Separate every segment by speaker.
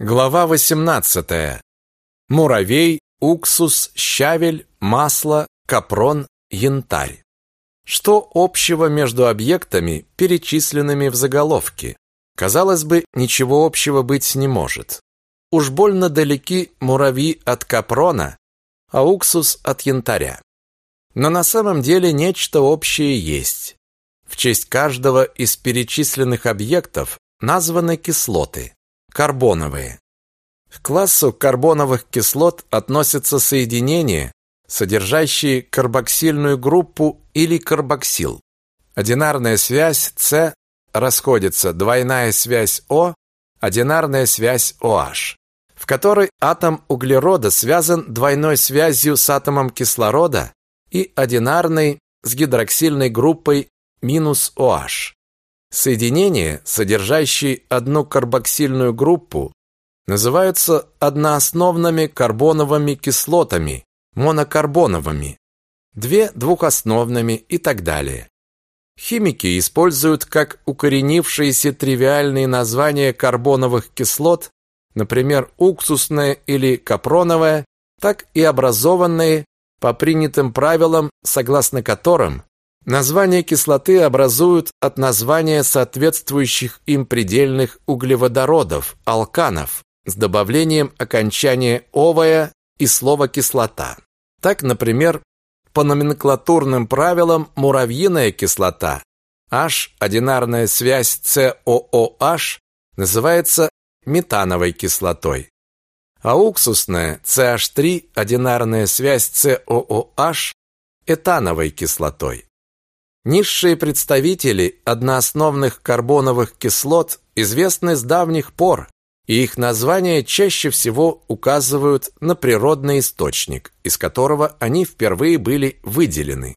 Speaker 1: Глава 18. Муравей, уксус, щавель, масло, капрон, янтарь. Что общего между объектами, перечисленными в заголовке? Казалось бы, ничего общего быть не может. Уж больно далеки муравьи от капрона, а уксус от янтаря. Но на самом деле нечто общее есть. В честь каждого из перечисленных объектов названы кислоты карбоновые. К классу карбоновых кислот относятся соединения, содержащие карбоксильную группу или карбоксил. Одинарная связь С расходится двойная связь О, одинарная связь OH, в которой атом углерода связан двойной связью с атомом кислорода и одинарной с гидроксильной группой минус OH. Соединения, содержащие одну карбоксильную группу, называются одноосновными карбоновыми кислотами, монокарбоновыми, две двухосновными и так далее. Химики используют как укоренившиеся тривиальные названия карбоновых кислот, например, уксусная или капроновая, так и образованные по принятым правилам, согласно которым Название кислоты образуют от названия соответствующих им предельных углеводородов, алканов, с добавлением окончания «овая» и слова «кислота». Так, например, по номенклатурным правилам муравьиная кислота H, одинарная связь COOH, называется метановой кислотой, а уксусная CH3, одинарная связь COOH, этановой кислотой. Низшие представители одноосновных карбоновых кислот известны с давних пор, и их названия чаще всего указывают на природный источник, из которого они впервые были выделены.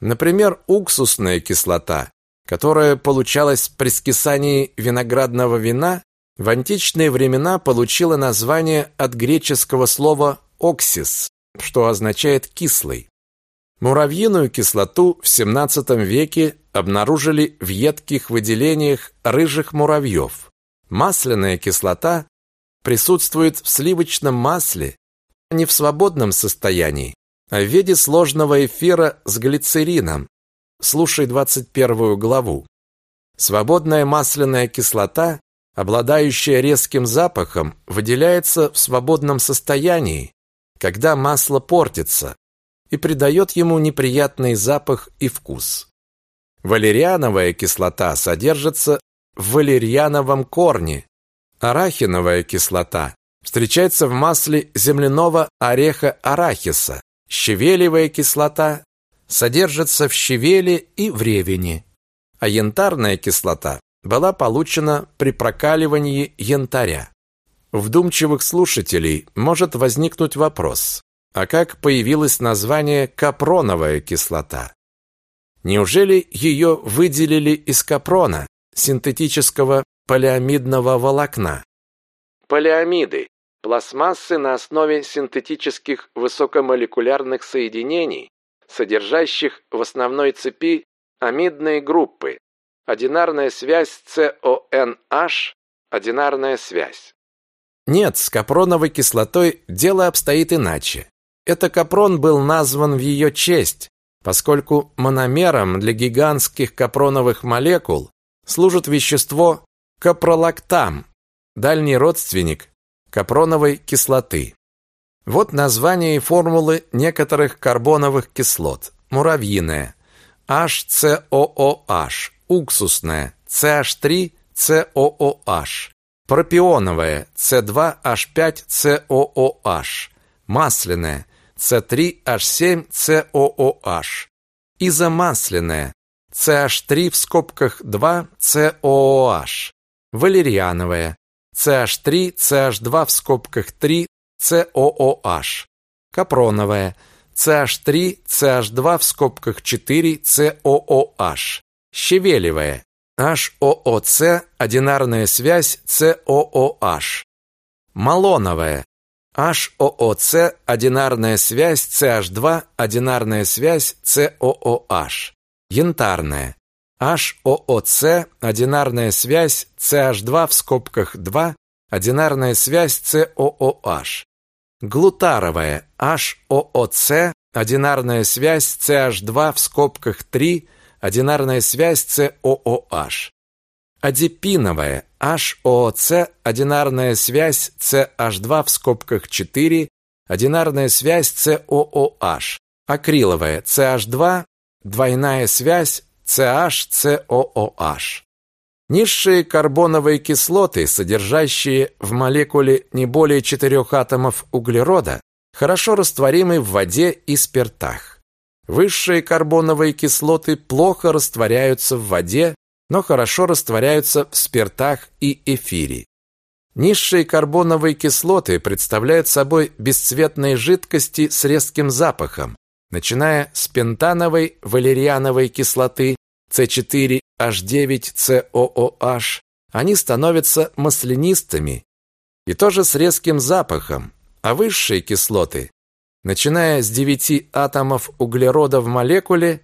Speaker 1: Например, уксусная кислота, которая получалась при скисании виноградного вина, в античные времена получила название от греческого слова «оксис», что означает «кислый». Муравьиную кислоту в XVII веке обнаружили в едких выделениях рыжих муравьев. Масляная кислота присутствует в сливочном масле не в свободном состоянии, а в виде сложного эфира с глицерином. Слушай 21 главу. Свободная масляная кислота, обладающая резким запахом, выделяется в свободном состоянии, когда масло портится, и придает ему неприятный запах и вкус. Валериановая кислота содержится в валерьяновом корне. Арахиновая кислота встречается в масле земляного ореха арахиса. Щавелевая кислота содержится в щавеле и в ревене. А янтарная кислота была получена при прокаливании янтаря. У вдумчивых слушателей может возникнуть вопрос: а как появилось название капроновая кислота? Неужели ее выделили из капрона, синтетического полиамидного волокна? Полиамиды – пластмассы на основе синтетических высокомолекулярных соединений, содержащих в основной цепи амидные группы. Одинарная связь CONH – одинарная связь. Нет, с капроновой кислотой дело обстоит иначе. Это капрон был назван в ее честь, поскольку мономером для гигантских капроновых молекул служит вещество капролактам, дальний родственник капроновой кислоты. Вот название и формулы некоторых карбоновых кислот. Муравьиная HCOOH, уксусная CH3COOH, пропионовая C2H5COOH, масляная С3H7COOH, изомасляная CH3 в скобках 2 COOH, валериановая CH3 CH2 в скобках 3 COOH, капроновая CH3 CH2 в скобках 4 COOH, щавелевая HOOC, одинарная связь COOH, малоновая HOOC, одинарная связь CH2, одинарная связь COOH. Янтарная. HOOC, одинарная связь CH2 в скобках 2, одинарная связь COOH. Глутаровая HOOC, одинарная связь CH2 в скобках 3, одинарная связь COOH. Адипиновая HOOC, одинарная связь CH2 в скобках 4, одинарная связь COOH. Акриловая CH2, двойная связь CH-COOH. Низшие карбоновые кислоты, содержащие в молекуле не более четырех атомов углерода, хорошо растворимы в воде и спиртах. Высшие карбоновые кислоты плохо растворяются в воде, но хорошо растворяются в спиртах и эфире. Низшие карбоновые кислоты представляют собой бесцветные жидкости с резким запахом, начиная с пентановой валериановой кислоты С4H9COOH, они становятся маслянистыми и тоже с резким запахом, а высшие кислоты, начиная с 9 атомов углерода в молекуле,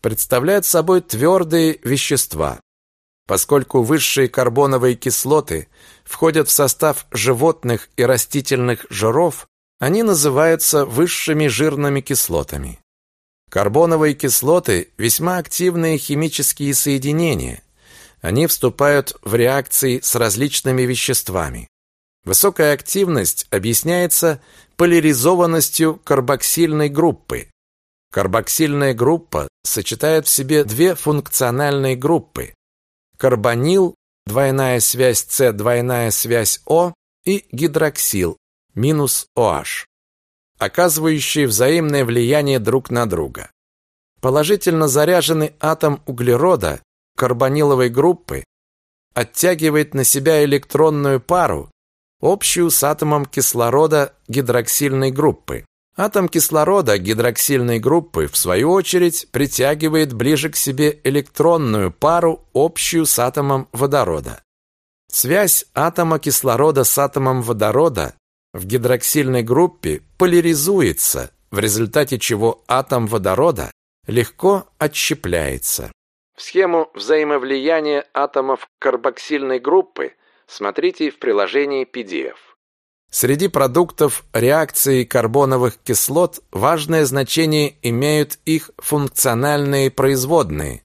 Speaker 1: представляют собой твердые вещества. Поскольку высшие карбоновые кислоты входят в состав животных и растительных жиров, они называются высшими жирными кислотами. Карбоновые кислоты – весьма активные химические соединения. Они вступают в реакции с различными веществами. Высокая активность объясняется поляризованностью карбоксильной группы. Карбоксильная группа сочетает в себе две функциональные группы – карбонил, двойная связь С, двойная связь О и гидроксил, минус OH оказывающие взаимное влияние друг на друга. Положительно заряженный атом углерода карбониловой группы оттягивает на себя электронную пару, общую с атомом кислорода гидроксильной группы. Атом кислорода гидроксильной группы, в свою очередь, притягивает ближе к себе электронную пару, общую с атомом водорода. Связь атома кислорода с атомом водорода в гидроксильной группе поляризуется, в результате чего атом водорода легко отщепляется. В схему взаимовлияния атомов карбоксильной группы смотрите в приложении PDF. Среди продуктов реакции карбоновых кислот важное значение имеют их функциональные производные,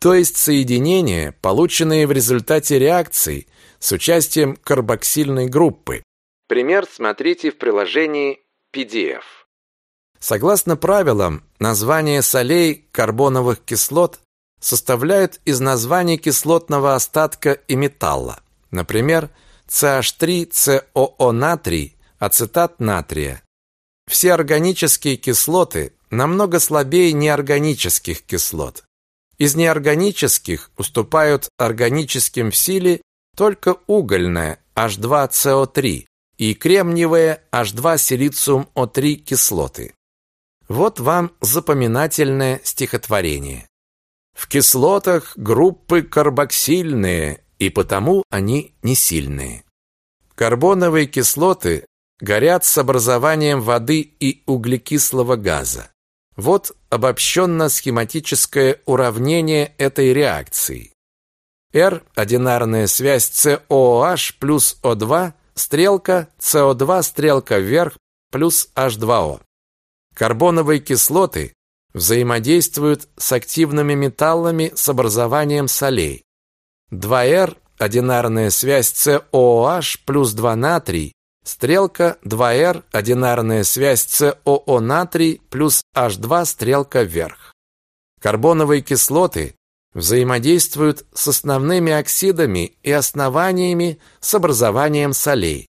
Speaker 1: то есть соединения, полученные в результате реакций с участием карбоксильной группы. Пример смотрите в приложении PDF. Согласно правилам, названия солей карбоновых кислот составляют из названий кислотного остатка и металла. Например, CH3COO натрий, ацетат натрия. Все органические кислоты намного слабее неорганических кислот. Из неорганических уступают органическим в силе только угольная H2CO3, и кремниевые H2 силициум О3 кислоты. Вот вам запоминательное стихотворение. В кислотах группы карбоксильные, и потому они не сильные. Карбоновые кислоты горят с образованием воды и углекислого газа. Вот обобщенно-схематическое уравнение этой реакции. R – одинарная связь COOH плюс O2 Стрелка СО2, стрелка вверх, плюс H2O. Карбоновые кислоты взаимодействуют с активными металлами с образованием солей. 2R – одинарная связь COOH плюс 2 натрий, стрелка 2R – одинарная связь COO натрий плюс H2, стрелка вверх. Карбоновые кислоты взаимодействуют с основными оксидами и основаниями с образованием солей.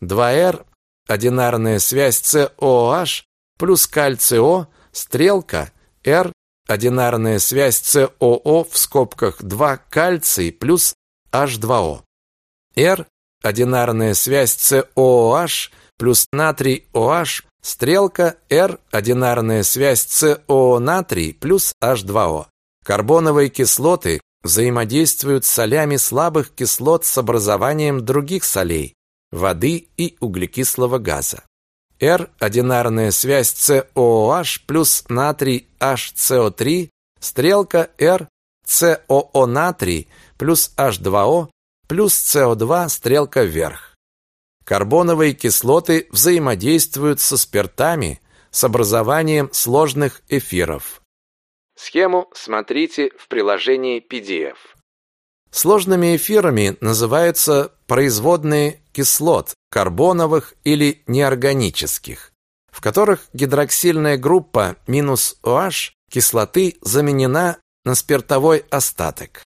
Speaker 1: 2R – одинарная связь COOH плюс кальций-О, стрелка R – одинарная связь COO в скобках 2 кальций плюс H2O. R – одинарная связь COOH плюс натрий OH, стрелка R – одинарная связь COO натрий плюс H2O. Карбоновые кислоты взаимодействуют с солями слабых кислот с образованием других солей, воды и углекислого газа. R – одинарная связь COOH плюс натрий HCO3, стрелка R – COO натрий плюс H2O плюс CO2, стрелка вверх. карбоновые кислоты взаимодействуют со спиртами с образованием сложных эфиров. Схему смотрите в приложении PDF. Сложными эфирами называются производные кислот, карбоновых или неорганических, в которых гидроксильная группа минус OH кислоты заменена на спиртовой остаток.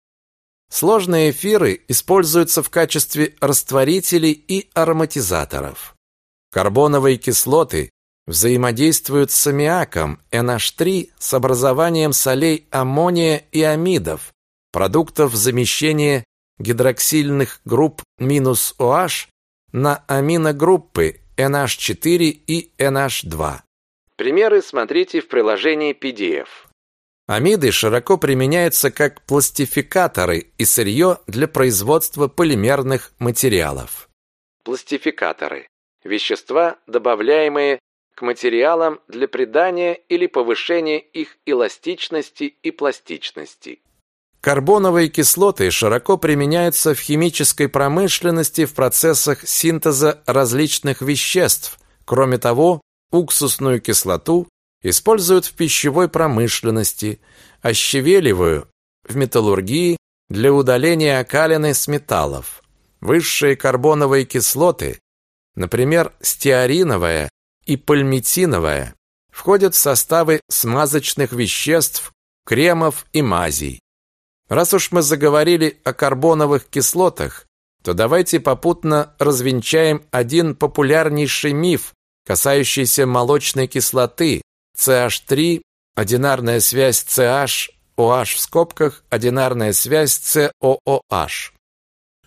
Speaker 1: Сложные эфиры используются в качестве растворителей и ароматизаторов. Карбоновые кислоты взаимодействуют с аммиаком NH3 с образованием солей аммония и амидов, продуктов замещения гидроксильных групп минус OH на аминогруппы NH4 и NH2. Примеры смотрите в приложении PDF. Амиды широко применяются как пластификаторы и сырье для производства полимерных материалов. Пластификаторы – вещества, добавляемые к материалам для придания или повышения их эластичности и пластичности. Карбоновые кислоты широко применяются в химической промышленности в процессах синтеза различных веществ. Кроме того, уксусную кислоту используют в пищевой промышленности, а щавелевую в металлургии для удаления окалины с металлов. Высшие карбоновые кислоты, например, стеариновая и пальмитиновая, входят в составы смазочных веществ, кремов и мазей. Раз уж мы заговорили о карбоновых кислотах, то давайте попутно развенчаем один популярнейший миф, касающийся молочной кислоты, CH3, одинарная связь CH, OH в скобках, одинарная связь COOH.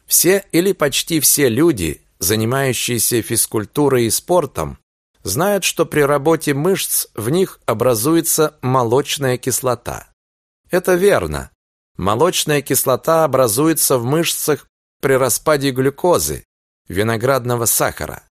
Speaker 1: Все или почти все люди, занимающиеся физкультурой и спортом, знают, что при работе мышц в них образуется молочная кислота. Это верно. Молочная кислота образуется в мышцах при распаде глюкозы, виноградного сахара.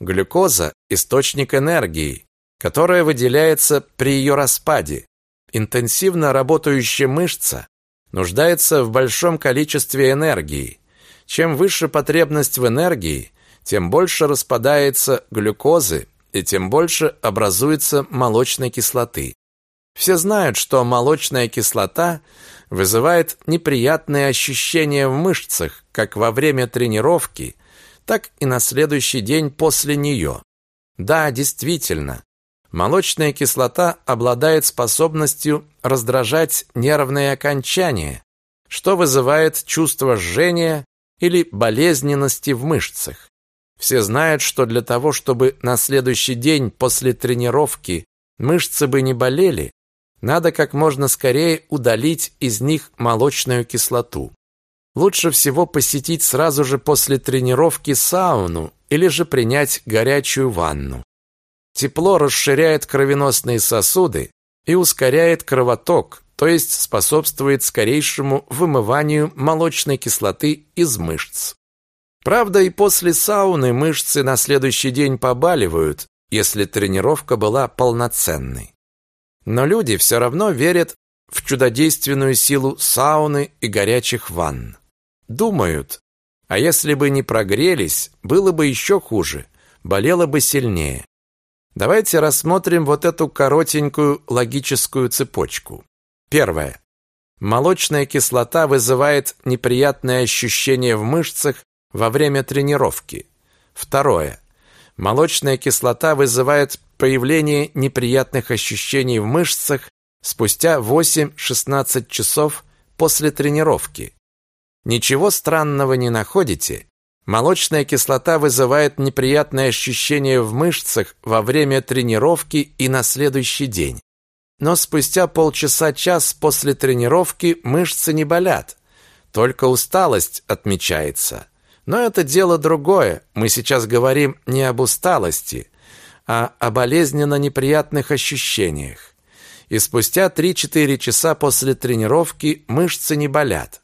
Speaker 1: Глюкоза – источник энергии, которая выделяется при ее распаде. Интенсивно работающая мышца нуждается в большом количестве энергии. Чем выше потребность в энергии, тем больше распадается глюкозы и тем больше образуется молочной кислоты. Все знают, что молочная кислота вызывает неприятные ощущения в мышцах как во время тренировки, так и на следующий день после нее. Да, действительно, молочная кислота обладает способностью раздражать нервные окончания, что вызывает чувство жжения или болезненности в мышцах. Все знают, что для того, чтобы на следующий день после тренировки мышцы бы не болели, надо как можно скорее удалить из них молочную кислоту. Лучше всего посетить сразу же после тренировки сауну или же принять горячую ванну. Тепло расширяет кровеносные сосуды и ускоряет кровоток, то есть способствует скорейшему вымыванию молочной кислоты из мышц. Правда, и после сауны мышцы на следующий день побаливают, если тренировка была полноценной. Но люди все равно верят в чудодейственную силу сауны и горячих ванн. Думают, а если бы не прогрелись, было бы еще хуже, болело бы сильнее. Давайте рассмотрим вот эту коротенькую логическую цепочку. Первое. Молочная кислота вызывает неприятные ощущения в мышцах во время тренировки. Второе. Молочная кислота вызывает появление неприятных ощущений в мышцах спустя 8-16 часов после тренировки. Ничего странного не находите? Молочная кислота вызывает неприятные ощущения в мышцах во время тренировки и на следующий день. Но спустя полчаса-час после тренировки мышцы не болят, только усталость отмечается. Но это дело другое. Мы сейчас говорим не об усталости, а о болезненно неприятных ощущениях. И спустя 3-4 часа после тренировки мышцы не болят.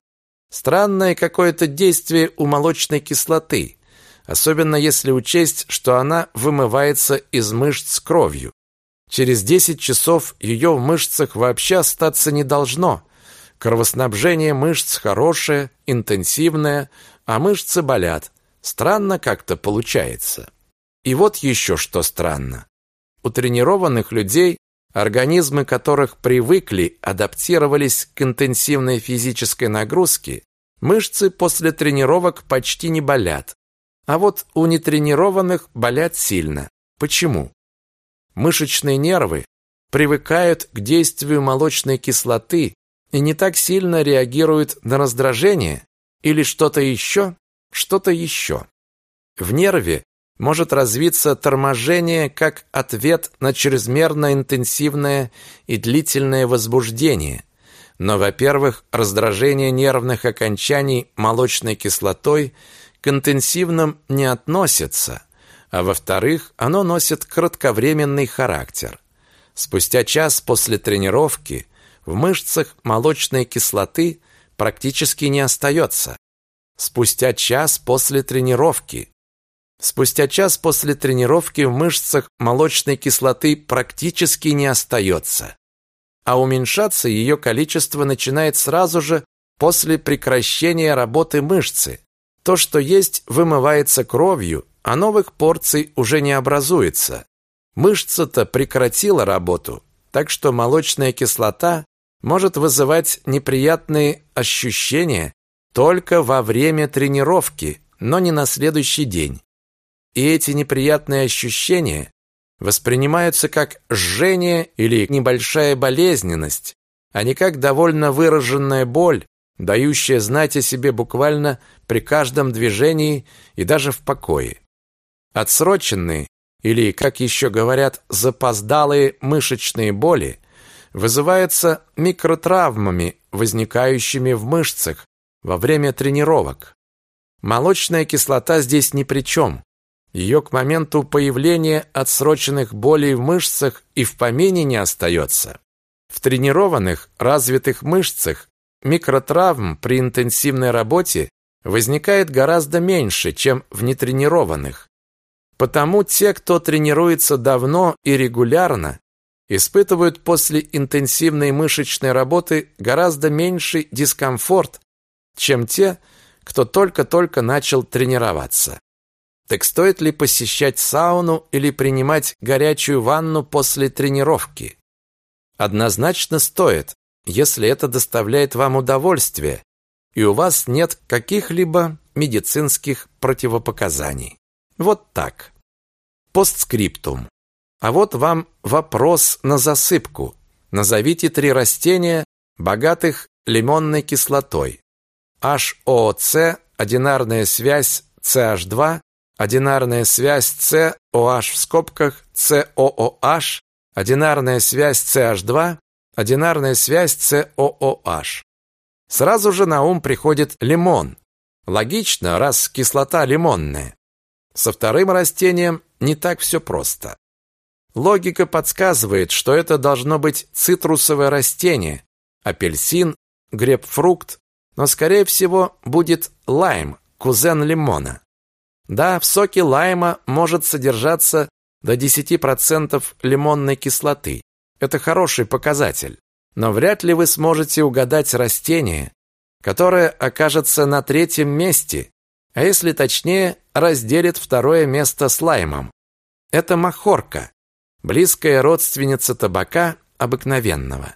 Speaker 1: Странное какое-то действие у молочной кислоты, особенно если учесть, что она вымывается из мышц кровью. Через 10 часов ее в мышцах вообще остаться не должно. Кровоснабжение мышц хорошее, интенсивное, а мышцы болят. Странно как-то получается. И вот еще что странно. У тренированных людей, организмы которых привыкли, адаптировались к интенсивной физической нагрузке, мышцы после тренировок почти не болят. А вот у нетренированных болят сильно. Почему? Мышечные нервы привыкают к действию молочной кислоты и не так сильно реагируют на раздражение или что-то еще, что-то еще. В нерве может развиться торможение как ответ на чрезмерно интенсивное и длительное возбуждение. Но, во-первых, раздражение нервных окончаний молочной кислотой к интенсивным не относится, а во-вторых, оно носит кратковременный характер. Спустя час после тренировки в мышцах молочной кислоты практически не остается. Спустя час после тренировки. Спустя час после тренировки в мышцах молочной кислоты практически не остается. А уменьшаться ее количество начинает сразу же после прекращения работы мышцы. То, что есть, вымывается кровью, а новых порций уже не образуется. Мышца-то прекратила работу, так что молочная кислота может вызывать неприятные ощущения только во время тренировки, но не на следующий день. И эти неприятные ощущения воспринимаются как жжение или небольшая болезненность, а не как довольно выраженная боль, дающая знать о себе буквально при каждом движении и даже в покое. Отсроченные или, как еще говорят, запоздалые мышечные боли вызываются микротравмами, возникающими в мышцах во время тренировок. Молочная кислота здесь ни при чем. Ее к моменту появления отсроченных болей в мышцах и в помине не остается. В тренированных, развитых мышцах микротравм при интенсивной работе возникает гораздо меньше, чем в нетренированных. Потому те, кто тренируется давно и регулярно, испытывают после интенсивной мышечной работы гораздо меньший дискомфорт, чем те, кто только-только начал тренироваться. Так стоит ли посещать сауну или принимать горячую ванну после тренировки? Однозначно стоит, если это доставляет вам удовольствие, и у вас нет каких-либо медицинских противопоказаний. Вот так. Постскриптум. А вот вам вопрос на засыпку. Назовите три растения, богатых лимонной кислотой. HOC, одинарная связь CH2, одинарная связь COH в скобках COOH, одинарная связь CH2, одинарная связь COOH. Сразу же на ум приходит лимон. Логично, раз кислота лимонная. Со вторым растением не так все просто. Логика подсказывает, что это должно быть цитрусовое растение, апельсин, грейпфрукт, но, скорее всего, будет лайм, кузен лимона. Да, в соке лайма может содержаться до 10% лимонной кислоты. Это хороший показатель. Но вряд ли вы сможете угадать растение, которое окажется на третьем месте а если точнее, разделит второе место с лаймом. Это махорка, близкая родственница табака обыкновенного.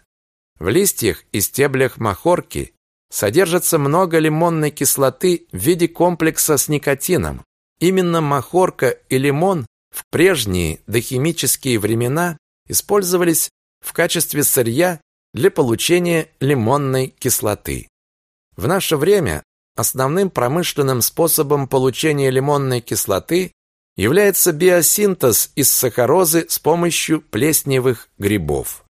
Speaker 1: В листьях и стеблях махорки содержится много лимонной кислоты в виде комплекса с никотином. Именно махорка и лимон в прежние дохимические времена использовались в качестве сырья для получения лимонной кислоты. В наше время Основным промышленным способом получения лимонной кислоты является биосинтез из сахарозы с помощью плесневых грибов.